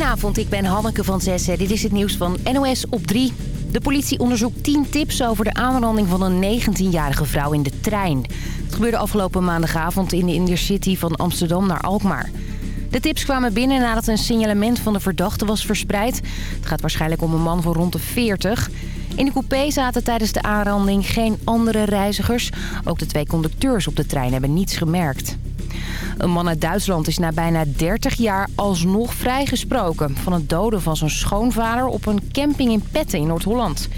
Goedenavond, ik ben Hanneke van Zessen. Dit is het nieuws van NOS op 3. De politie onderzoekt 10 tips over de aanranding van een 19-jarige vrouw in de trein. Het gebeurde afgelopen maandagavond in de Intercity van Amsterdam naar Alkmaar. De tips kwamen binnen nadat een signalement van de verdachte was verspreid. Het gaat waarschijnlijk om een man van rond de 40. In de coupé zaten tijdens de aanranding geen andere reizigers. Ook de twee conducteurs op de trein hebben niets gemerkt. Een man uit Duitsland is na bijna 30 jaar alsnog vrijgesproken... van het doden van zijn schoonvader op een camping in Petten in Noord-Holland.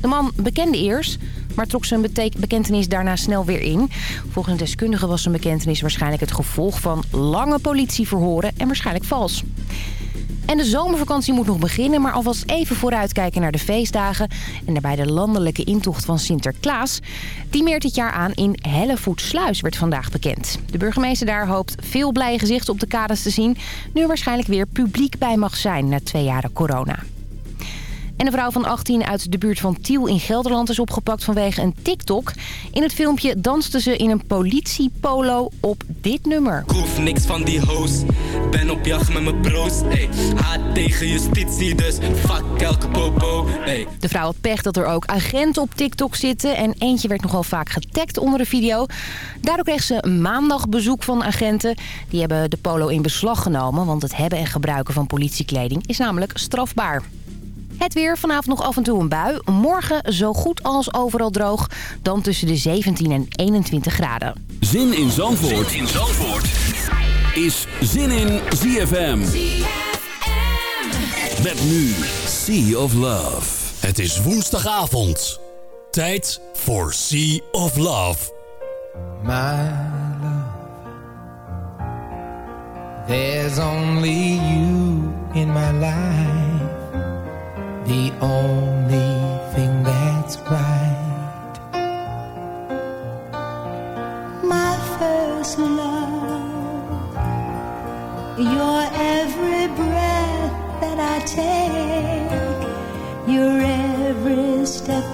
De man bekende eerst, maar trok zijn bekentenis daarna snel weer in. Volgens deskundigen was zijn bekentenis waarschijnlijk het gevolg van lange politieverhoren en waarschijnlijk vals. En de zomervakantie moet nog beginnen, maar alvast even vooruitkijken naar de feestdagen... en daarbij de landelijke intocht van Sinterklaas. Die meert dit jaar aan in Hellevoetsluis, werd vandaag bekend. De burgemeester daar hoopt veel blije gezichten op de kades te zien... nu er waarschijnlijk weer publiek bij mag zijn na twee jaren corona. En een vrouw van 18 uit de buurt van Tiel in Gelderland is opgepakt vanwege een TikTok. In het filmpje danste ze in een politiepolo op dit nummer. Ik hoef niks van die host, ben op jacht met mijn broos. Hey, haat tegen justitie, dus fuck elke popo. De vrouw had pech dat er ook agenten op TikTok zitten en eentje werd nogal vaak getagd onder de video. Daardoor kreeg ze maandag bezoek van agenten. Die hebben de polo in beslag genomen, want het hebben en gebruiken van politiekleding is namelijk strafbaar. Het weer, vanavond nog af en toe een bui. Morgen zo goed als overal droog. Dan tussen de 17 en 21 graden. Zin in Zandvoort, Zin in Zandvoort. is Zin in ZFM. Met nu Sea of Love. Het is woensdagavond. Tijd voor Sea of Love. My love, there's only you in my life. The only thing that's right. my first love. Your every breath that I take, your every step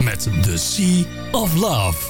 met The Sea of Love.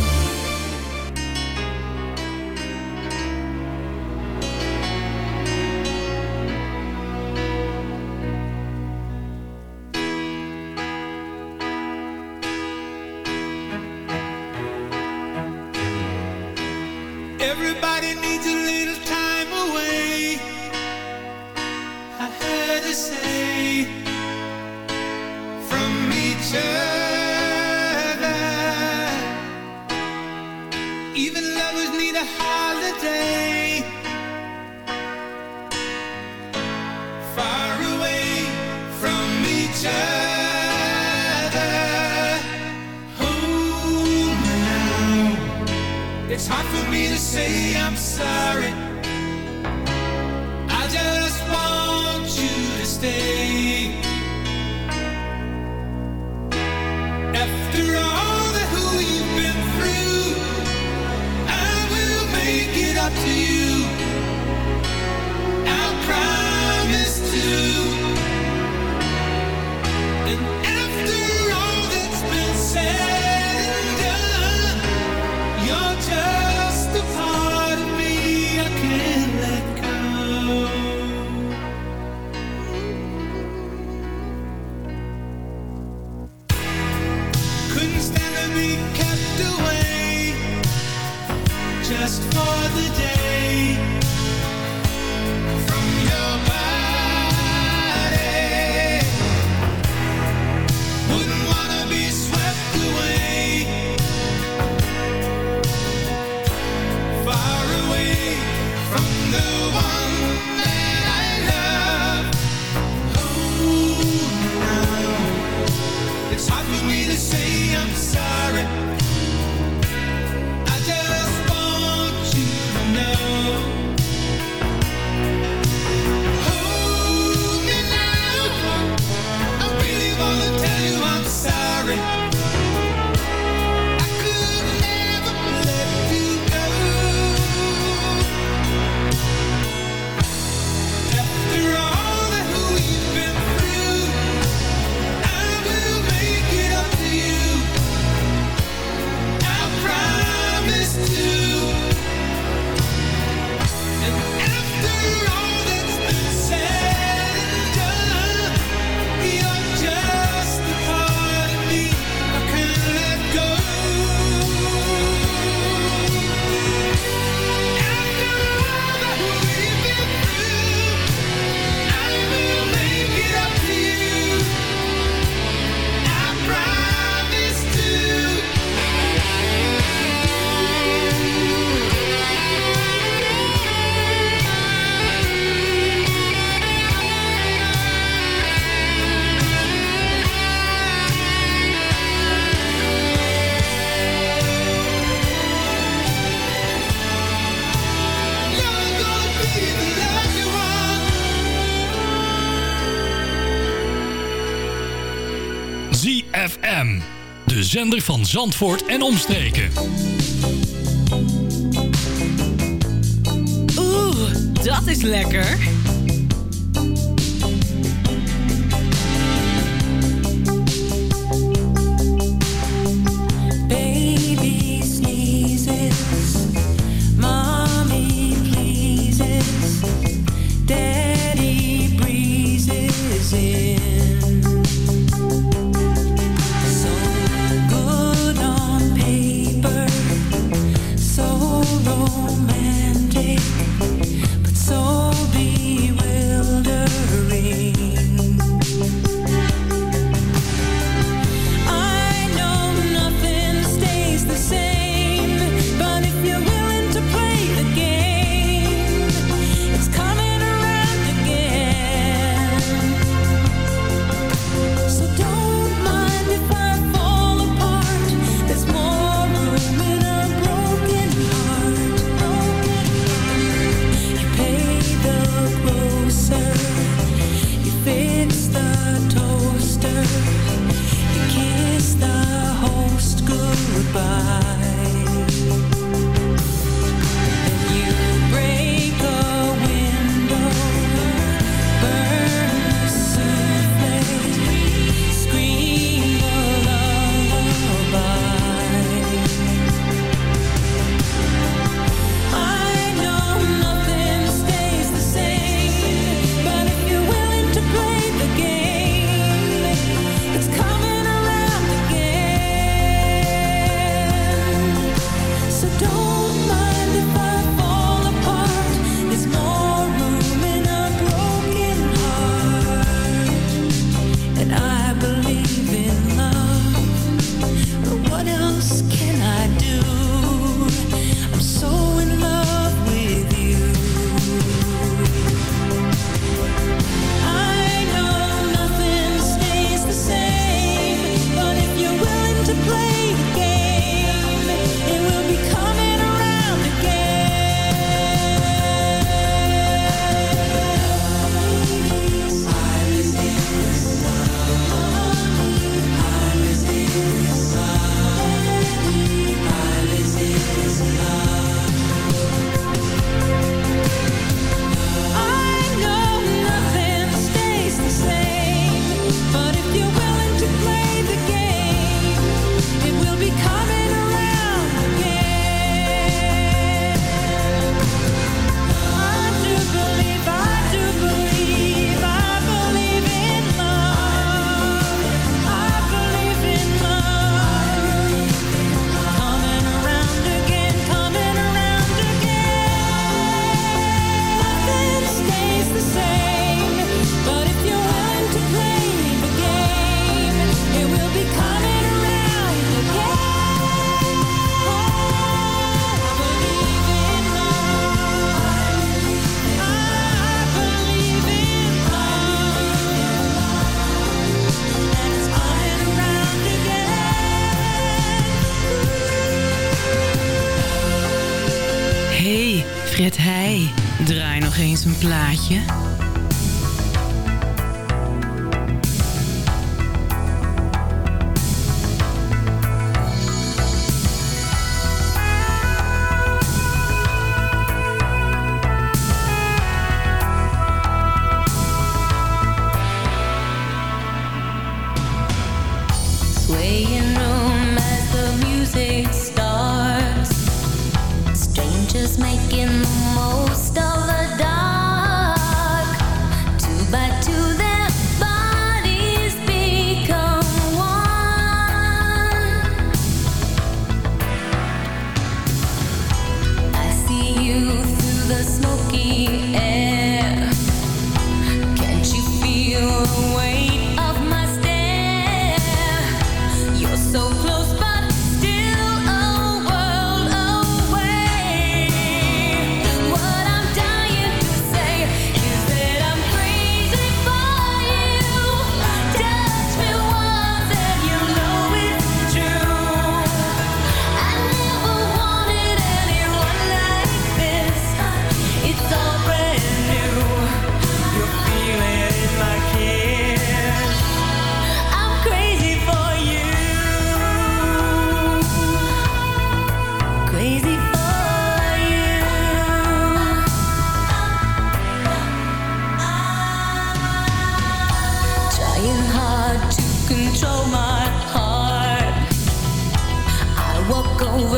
van Zandvoort en omstreken. Oeh, dat is lekker. Yeah. i walk away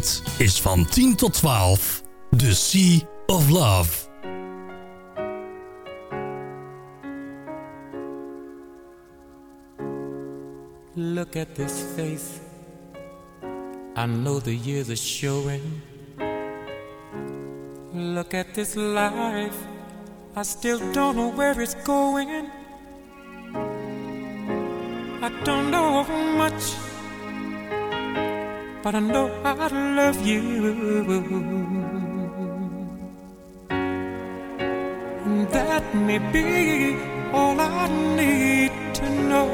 Dit is van 10 tot 12 The Sea of Love. Look at this face. I know the years are showing. Look at this life. I still don't know where it's going. I don't know much but I know I love you. And that may be all I need to know.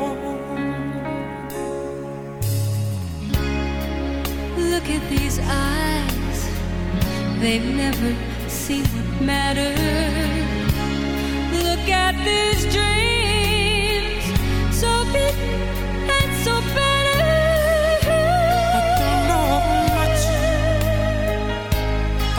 Look at these eyes, they've never seen what matters. Look at these dreams, so big and so bad.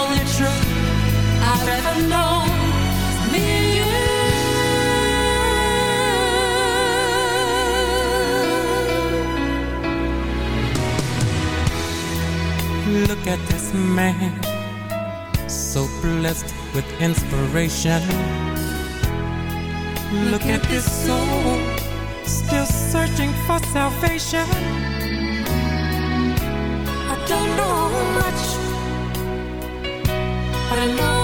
only truth I've ever known. Me and you. Look at this man, so blessed with inspiration. Look at this soul, still searching for salvation. I don't know much para know.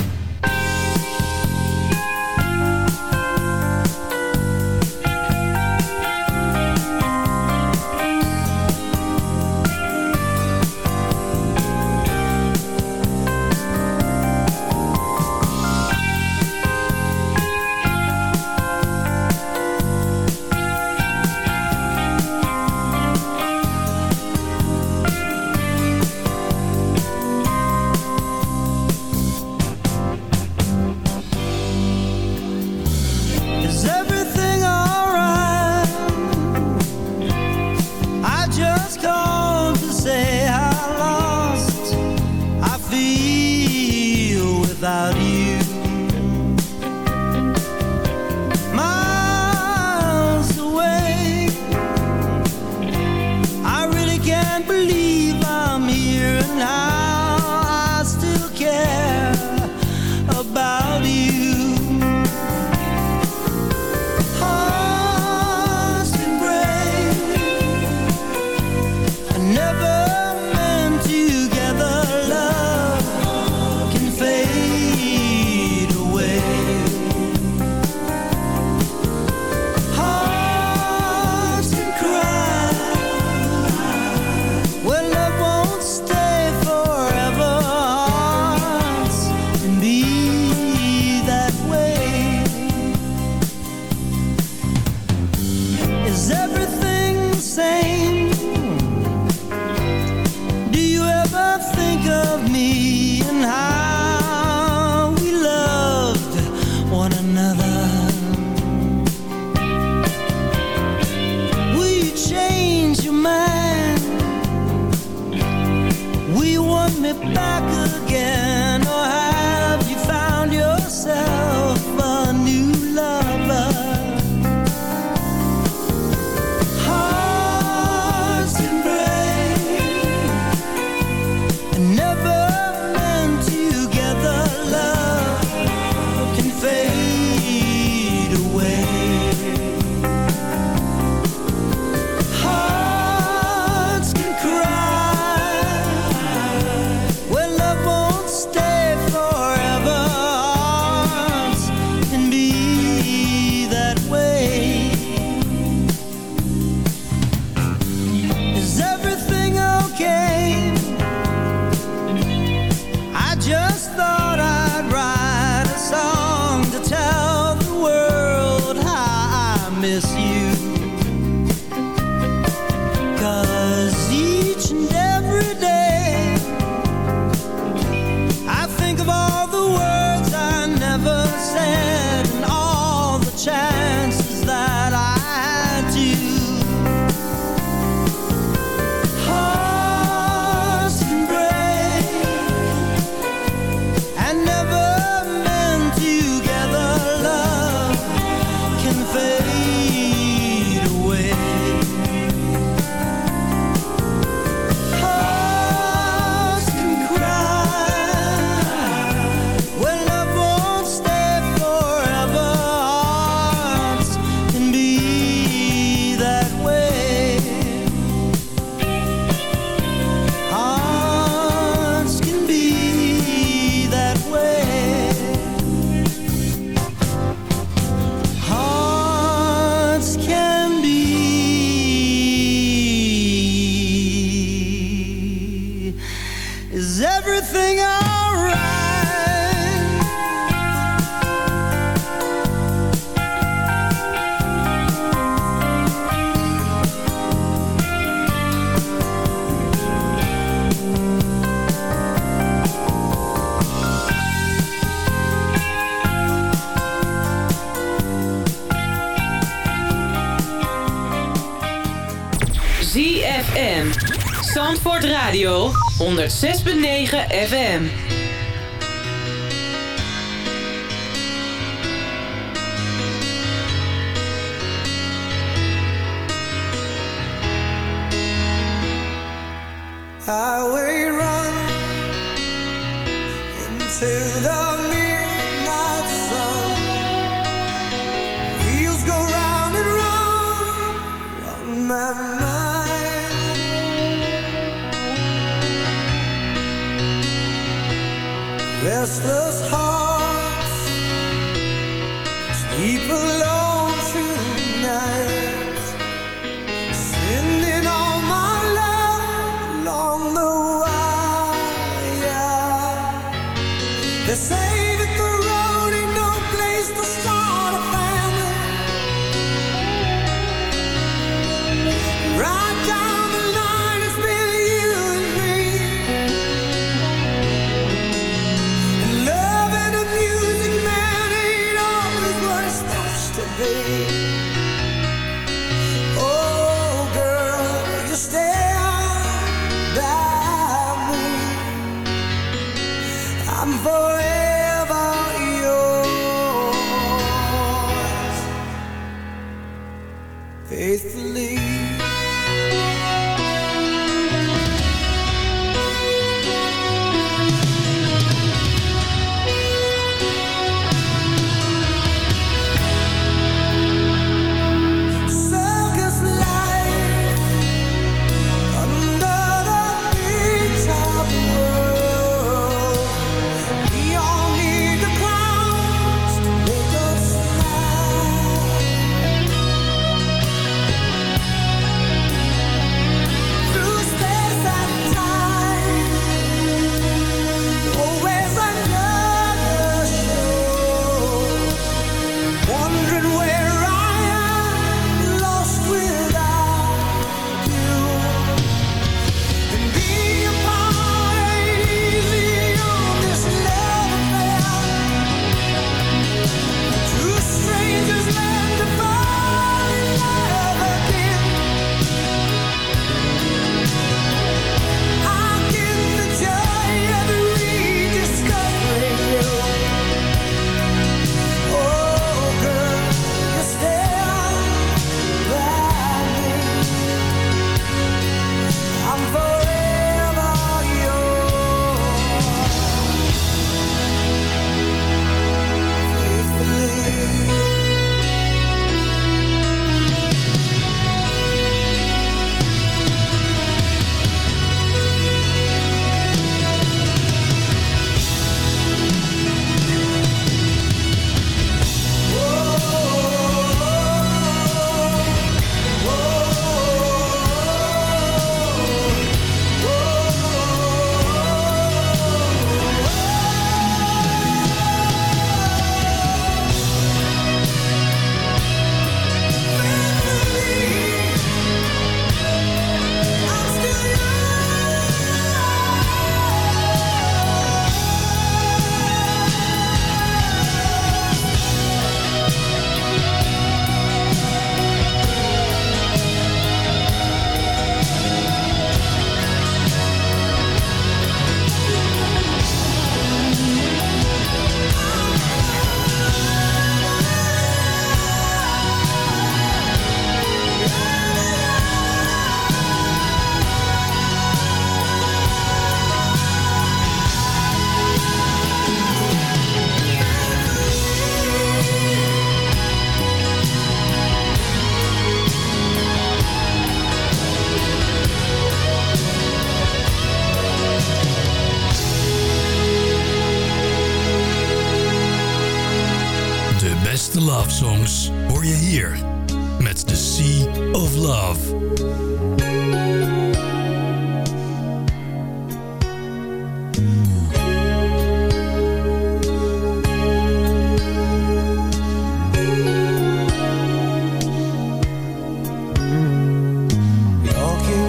106.9 FM.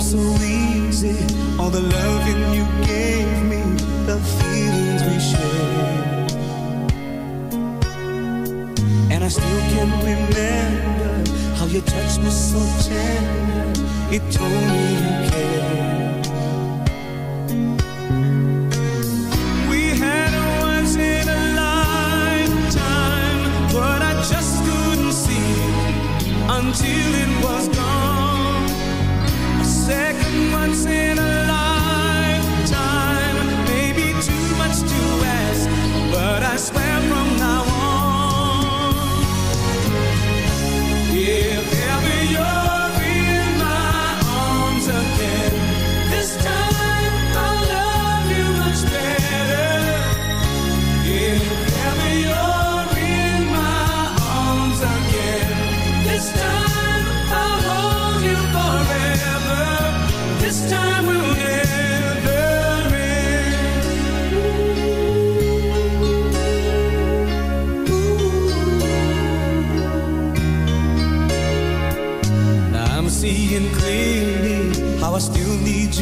so easy. All the loving you gave me, the feelings we shared. And I still can remember how you touched me so tender. It told me you cared. We had once in a lifetime, but I just couldn't see until it was See.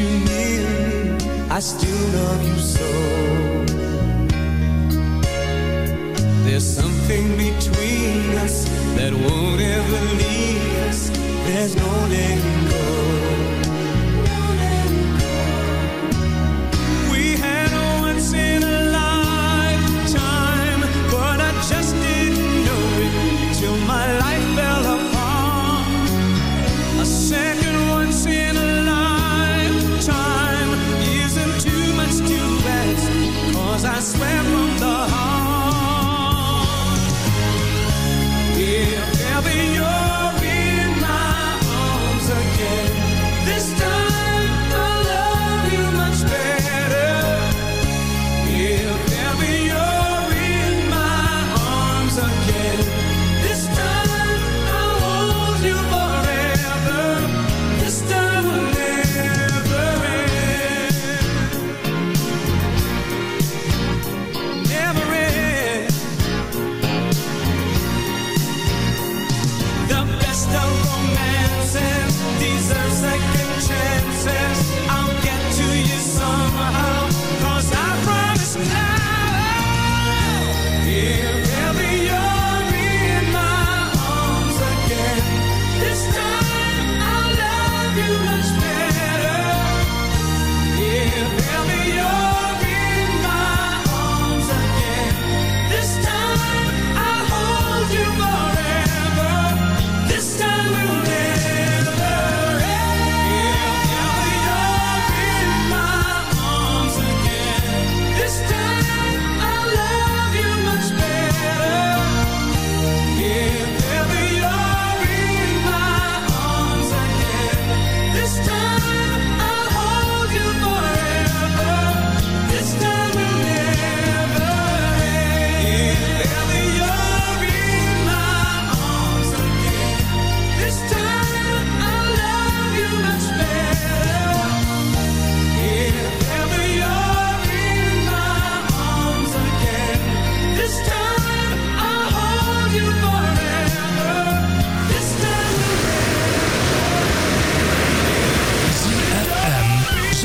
you near me, I still love you so. There's something between us that won't ever leave us. There's no letting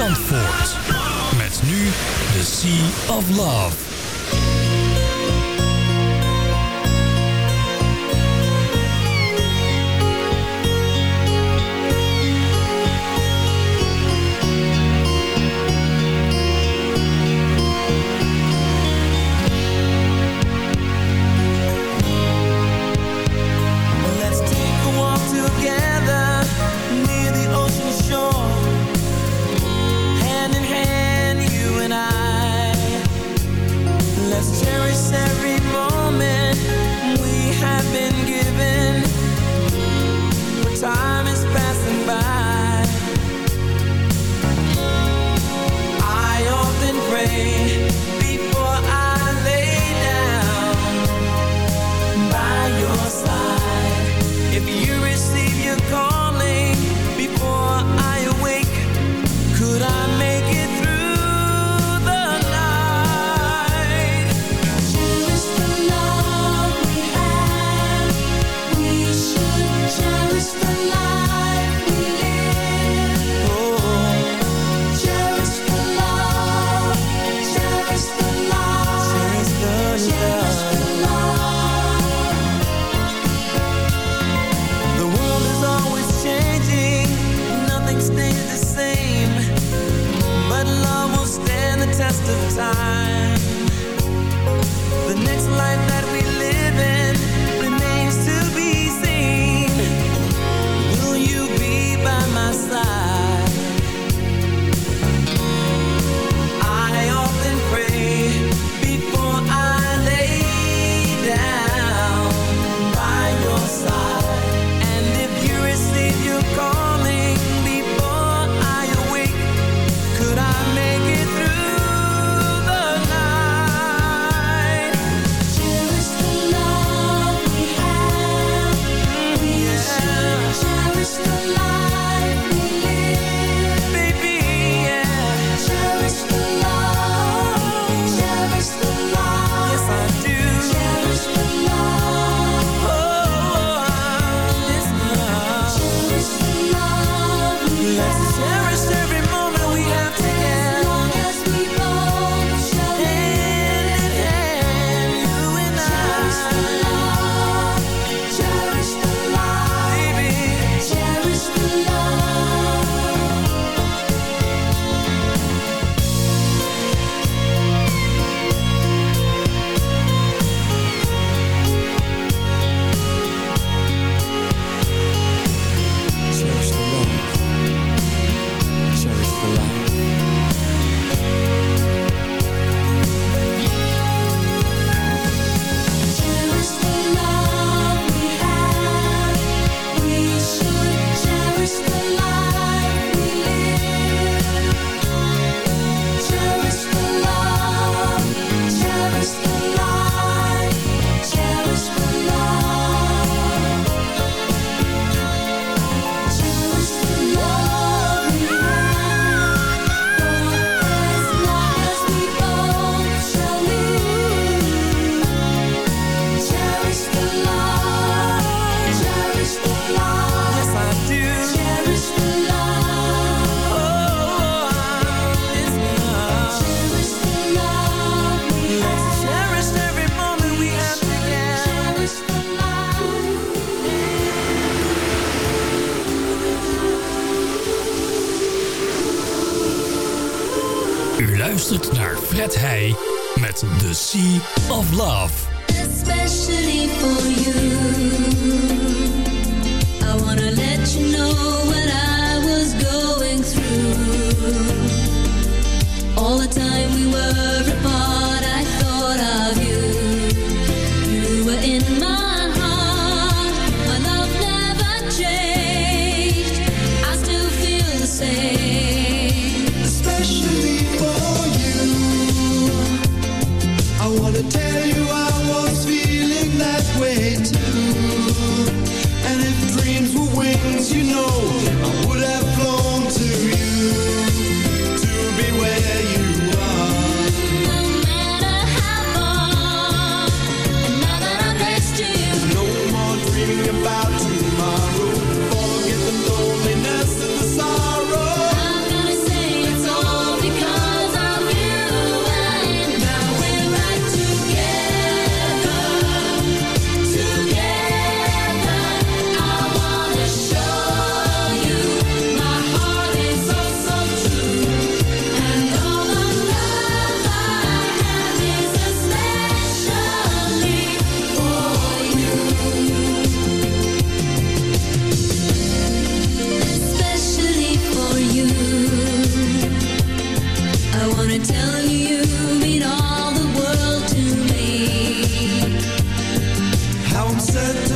Zandvoort. Met nu de Sea of Love. Fred Heij met The Sea of Love. Especially for you. I wanna let you know what I was going through. All the time we were apart, I thought of you. You were in my certain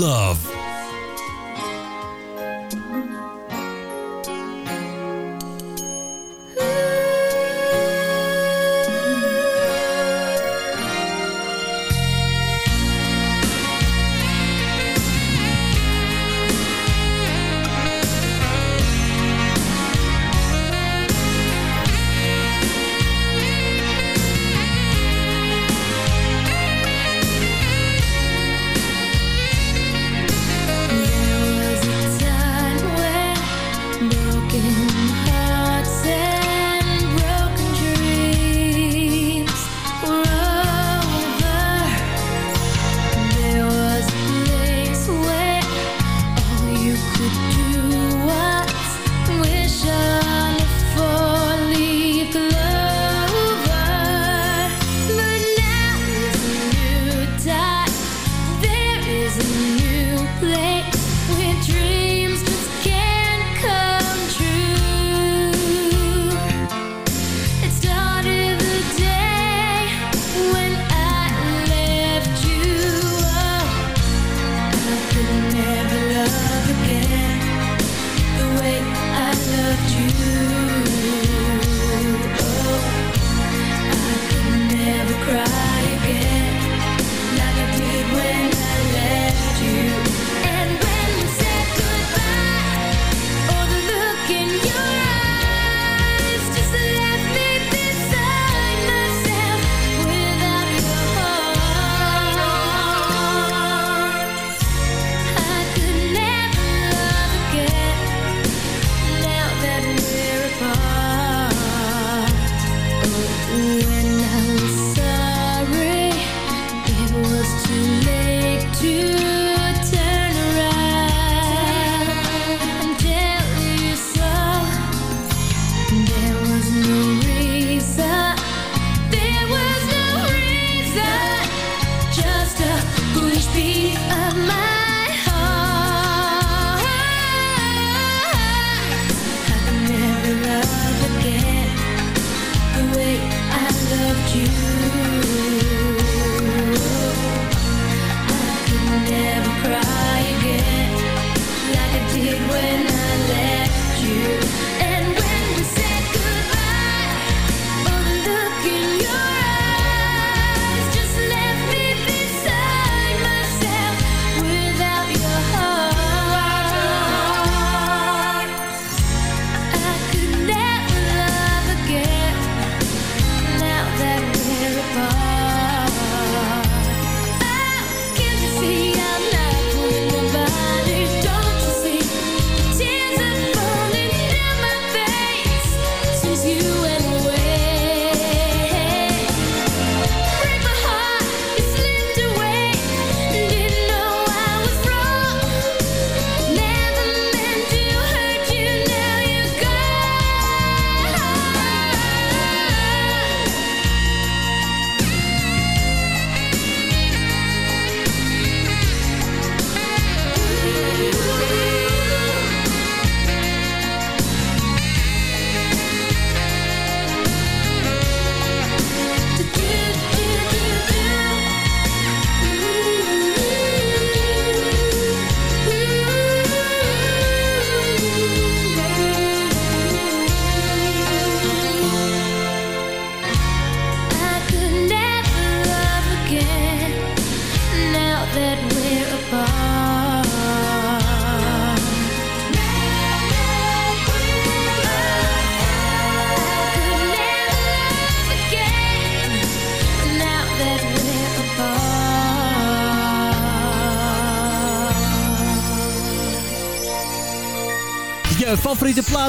Love.